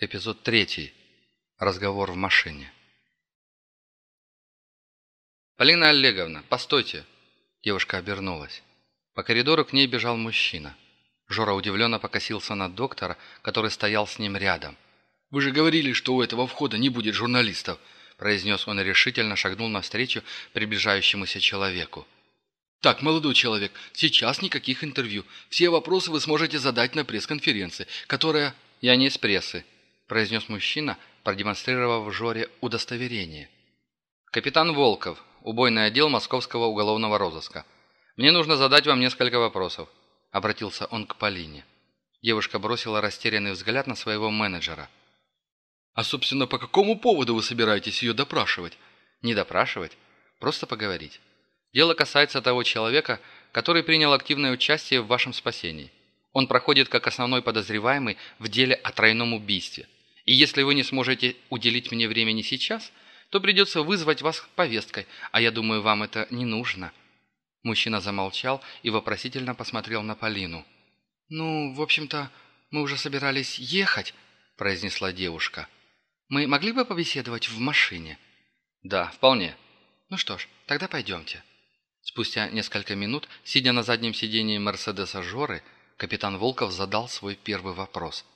Эпизод третий. Разговор в машине. «Полина Олеговна, постойте!» Девушка обернулась. По коридору к ней бежал мужчина. Жора удивленно покосился на доктора, который стоял с ним рядом. «Вы же говорили, что у этого входа не будет журналистов!» произнес он и решительно шагнул навстречу приближающемуся человеку. «Так, молодой человек, сейчас никаких интервью. Все вопросы вы сможете задать на пресс-конференции, которая...» «Я не из прессы», произнес мужчина, продемонстрировав Жоре удостоверение. «Капитан Волков, убойный отдел Московского уголовного розыска. Мне нужно задать вам несколько вопросов», — обратился он к Полине. Девушка бросила растерянный взгляд на своего менеджера. «А, собственно, по какому поводу вы собираетесь ее допрашивать?» «Не допрашивать, просто поговорить. Дело касается того человека, который принял активное участие в вашем спасении. Он проходит как основной подозреваемый в деле о тройном убийстве. И если вы не сможете уделить мне времени сейчас, то придется вызвать вас повесткой, а я думаю, вам это не нужно». Мужчина замолчал и вопросительно посмотрел на Полину. «Ну, в общем-то, мы уже собирались ехать», – произнесла девушка. «Мы могли бы побеседовать в машине?» «Да, вполне». «Ну что ж, тогда пойдемте». Спустя несколько минут, сидя на заднем сидении Мерседеса Жоры, капитан Волков задал свой первый вопрос –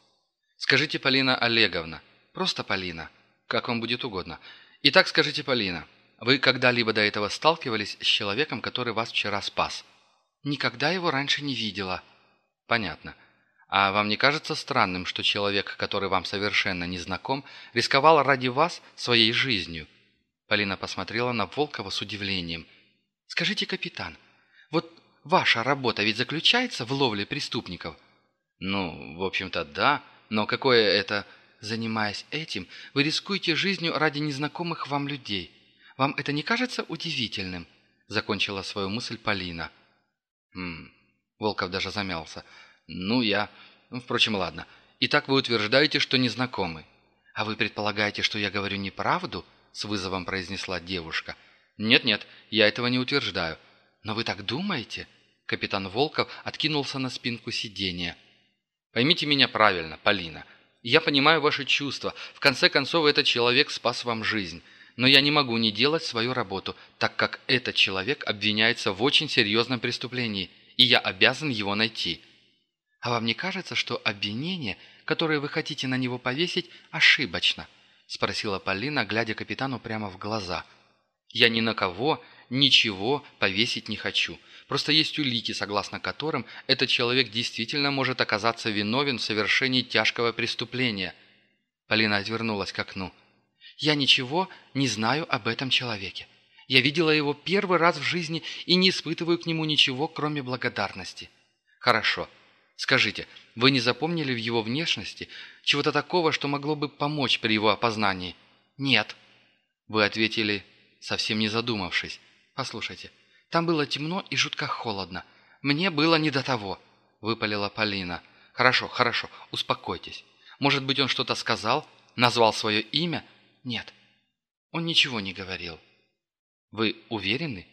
Скажите, Полина Олеговна. Просто Полина. Как вам будет угодно. Итак, скажите, Полина, вы когда-либо до этого сталкивались с человеком, который вас вчера спас? Никогда его раньше не видела. Понятно. А вам не кажется странным, что человек, который вам совершенно не знаком, рисковал ради вас своей жизнью? Полина посмотрела на Волкова с удивлением. «Скажите, капитан, вот ваша работа ведь заключается в ловле преступников?» «Ну, в общем-то, да. Но какое это... Занимаясь этим, вы рискуете жизнью ради незнакомых вам людей. Вам это не кажется удивительным?» Закончила свою мысль Полина. «Хм...» Волков даже замялся. «Ну, я... Впрочем, ладно. Итак, вы утверждаете, что незнакомы. А вы предполагаете, что я говорю неправду?» С вызовом произнесла девушка. «Нет-нет, я этого не утверждаю. Но вы так думаете?» Капитан Волков откинулся на спинку сиденья. Поймите меня правильно, Полина. Я понимаю ваши чувства. В конце концов, этот человек спас вам жизнь. Но я не могу не делать свою работу, так как этот человек обвиняется в очень серьезном преступлении, и я обязан его найти. А вам не кажется, что обвинение, которое вы хотите на него повесить, ошибочно?» – спросила Полина, глядя капитану прямо в глаза. «Я ни на кого ничего повесить не хочу. Просто есть улики, согласно которым этот человек действительно может оказаться виновен в совершении тяжкого преступления. Полина отвернулась к окну. «Я ничего не знаю об этом человеке. Я видела его первый раз в жизни и не испытываю к нему ничего, кроме благодарности». «Хорошо. Скажите, вы не запомнили в его внешности чего-то такого, что могло бы помочь при его опознании?» «Нет». Вы ответили, совсем не задумавшись. «Послушайте, там было темно и жутко холодно. Мне было не до того», — выпалила Полина. «Хорошо, хорошо, успокойтесь. Может быть, он что-то сказал? Назвал свое имя? Нет, он ничего не говорил». «Вы уверены?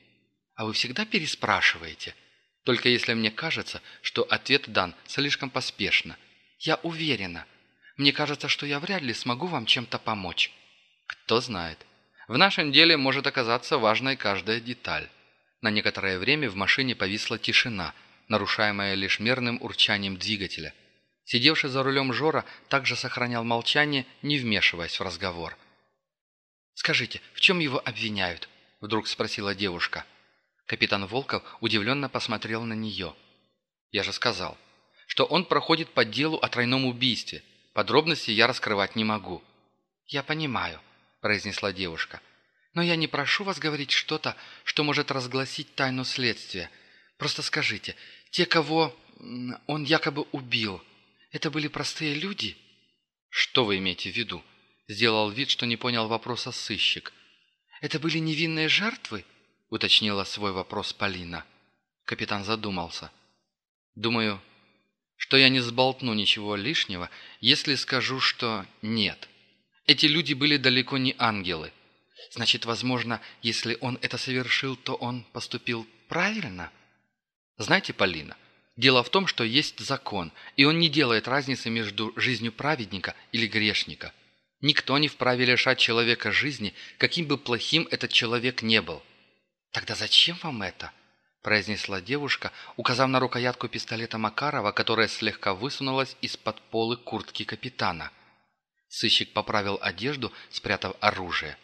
А вы всегда переспрашиваете? Только если мне кажется, что ответ дан слишком поспешно. Я уверена. Мне кажется, что я вряд ли смогу вам чем-то помочь. Кто знает. В нашем деле может оказаться важной каждая деталь». На некоторое время в машине повисла тишина, нарушаемая лишь мерным урчанием двигателя. Сидевший за рулем Жора также сохранял молчание, не вмешиваясь в разговор. «Скажите, в чем его обвиняют?» – вдруг спросила девушка. Капитан Волков удивленно посмотрел на нее. «Я же сказал, что он проходит по делу о тройном убийстве. Подробности я раскрывать не могу». «Я понимаю», – произнесла девушка. Но я не прошу вас говорить что-то, что может разгласить тайну следствия. Просто скажите, те, кого он якобы убил, это были простые люди?» «Что вы имеете в виду?» Сделал вид, что не понял вопроса сыщик. «Это были невинные жертвы?» уточнила свой вопрос Полина. Капитан задумался. «Думаю, что я не сболтну ничего лишнего, если скажу, что нет. Эти люди были далеко не ангелы. Значит, возможно, если он это совершил, то он поступил правильно? Знаете, Полина, Дело в том, что есть закон, и он не делает разницы между жизнью праведника или грешника. Никто не вправе лишать человека жизни, каким бы плохим этот человек не был. «Тогда зачем вам это?» – произнесла девушка, указав на рукоятку пистолета Макарова, которая слегка высунулась из-под полы куртки капитана. Сыщик поправил одежду, спрятав оружие.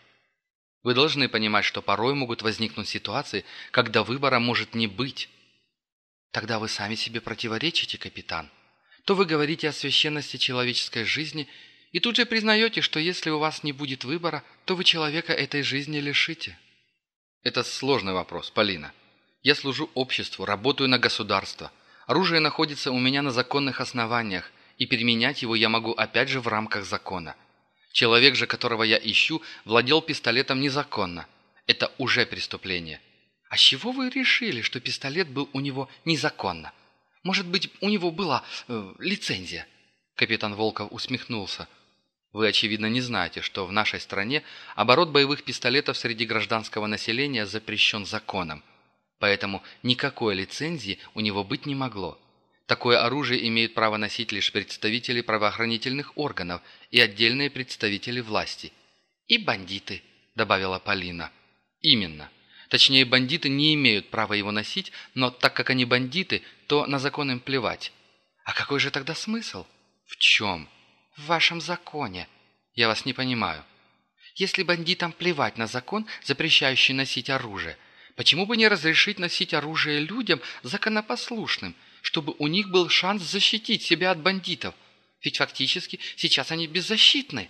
«Вы должны понимать, что порой могут возникнуть ситуации, когда выбора может не быть». «Тогда вы сами себе противоречите, капитан. То вы говорите о священности человеческой жизни и тут же признаете, что если у вас не будет выбора, то вы человека этой жизни лишите». Это сложный вопрос, Полина. Я служу обществу, работаю на государство. Оружие находится у меня на законных основаниях, и переменять его я могу опять же в рамках закона. Человек же, которого я ищу, владел пистолетом незаконно. Это уже преступление. А чего вы решили, что пистолет был у него незаконно? Может быть, у него была э, лицензия?» Капитан Волков усмехнулся. Вы, очевидно, не знаете, что в нашей стране оборот боевых пистолетов среди гражданского населения запрещен законом. Поэтому никакой лицензии у него быть не могло. Такое оружие имеют право носить лишь представители правоохранительных органов и отдельные представители власти. «И бандиты», — добавила Полина. «Именно. Точнее, бандиты не имеют права его носить, но так как они бандиты, то на закон им плевать». «А какой же тогда смысл?» «В чем?» в вашем законе. Я вас не понимаю. Если бандитам плевать на закон, запрещающий носить оружие, почему бы не разрешить носить оружие людям законопослушным, чтобы у них был шанс защитить себя от бандитов? Ведь фактически сейчас они беззащитны.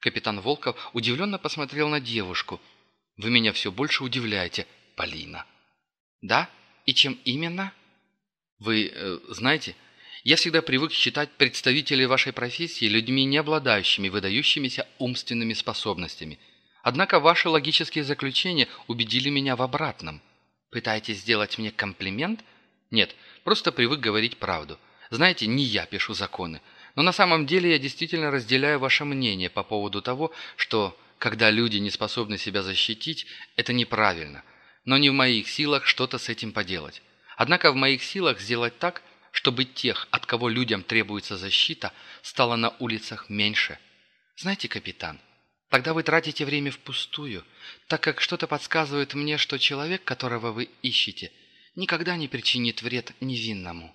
Капитан Волков удивленно посмотрел на девушку. «Вы меня все больше удивляете, Полина». «Да? И чем именно?» «Вы э, знаете, я всегда привык считать представителей вашей профессии людьми, не обладающими выдающимися умственными способностями. Однако ваши логические заключения убедили меня в обратном. Пытаетесь сделать мне комплимент? Нет, просто привык говорить правду. Знаете, не я пишу законы, но на самом деле я действительно разделяю ваше мнение по поводу того, что, когда люди не способны себя защитить, это неправильно. Но не в моих силах что-то с этим поделать. Однако в моих силах сделать так, чтобы тех, от кого людям требуется защита, стало на улицах меньше. Знаете, капитан, тогда вы тратите время впустую, так как что-то подсказывает мне, что человек, которого вы ищете, никогда не причинит вред невинному.